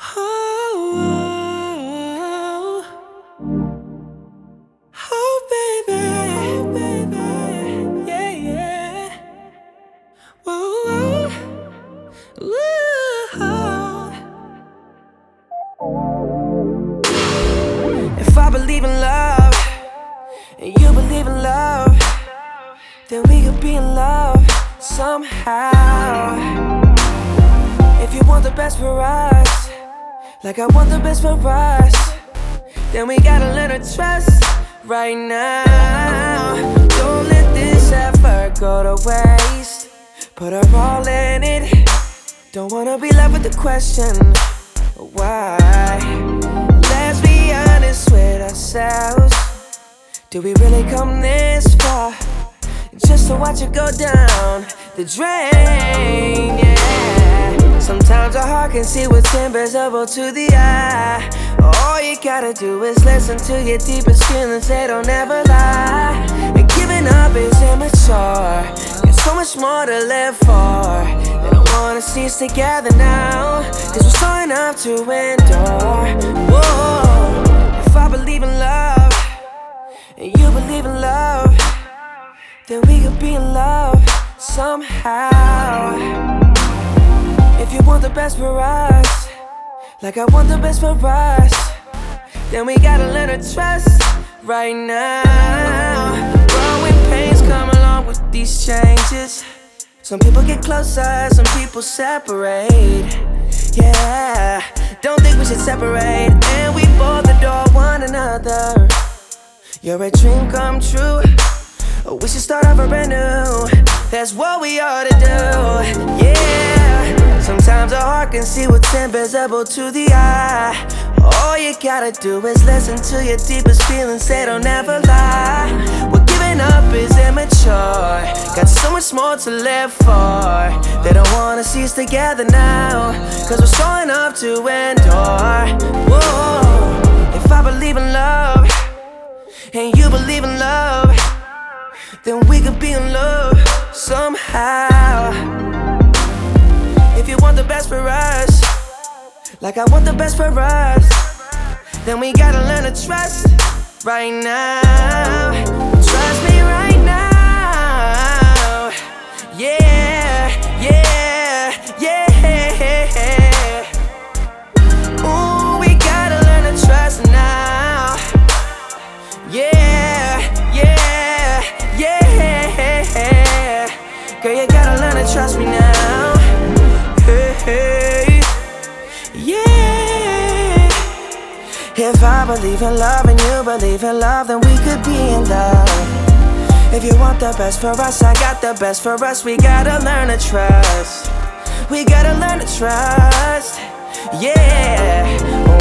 Oh oh, oh, oh, baby, baby, yeah, yeah. Whoa. If I believe in love and you believe in love, then we could be in love somehow. If you want the best for us, like I want the best for us, then we gotta learn to trust right now. Don't let this effort go to waste. Put our all in it. Don't wanna be left with the question why. Let's be honest with ourselves. Do we really come this far just to watch it go down the drain? Sometimes our heart can see what's invisible to the eye. All you gotta do is listen to your deepest feelings, they don't ever lie. And giving up is immature. There's so much more to live for. They don't wanna see us together now. Cause we're strong enough to endure. Whoa. If I believe in love, and you believe in love, then we could be in love somehow. If you want the best for us, like I want the best for us, then we gotta learn to trust right now. Growing pains come along with these changes. Some people get closer, some people separate. Yeah, don't think we should separate, and we both adore one another. You're a dream come true. Oh, we should start over brand new. That's what we ought to do. Yeah. Sometimes our heart can see what's invisible to the eye. All you gotta do is listen to your deepest feelings, they don't ever lie. What giving up is immature. Got so much more to live for. They don't wanna see us together now. Cause we're strong enough to endure. Whoa. If I believe in love, and you believe in love, then we could be in love somehow. If you want the best for us, like I want the best for us, then we gotta learn to trust right now. Trust me right now. Yeah, yeah, yeah. Ooh, we gotta learn to trust now. Yeah, yeah, yeah. Girl, you gotta learn to trust me now. If I believe in love and you believe in love, then we could be in love. If you want the best for us, I got the best for us. We gotta learn to trust. We gotta learn to trust. Yeah.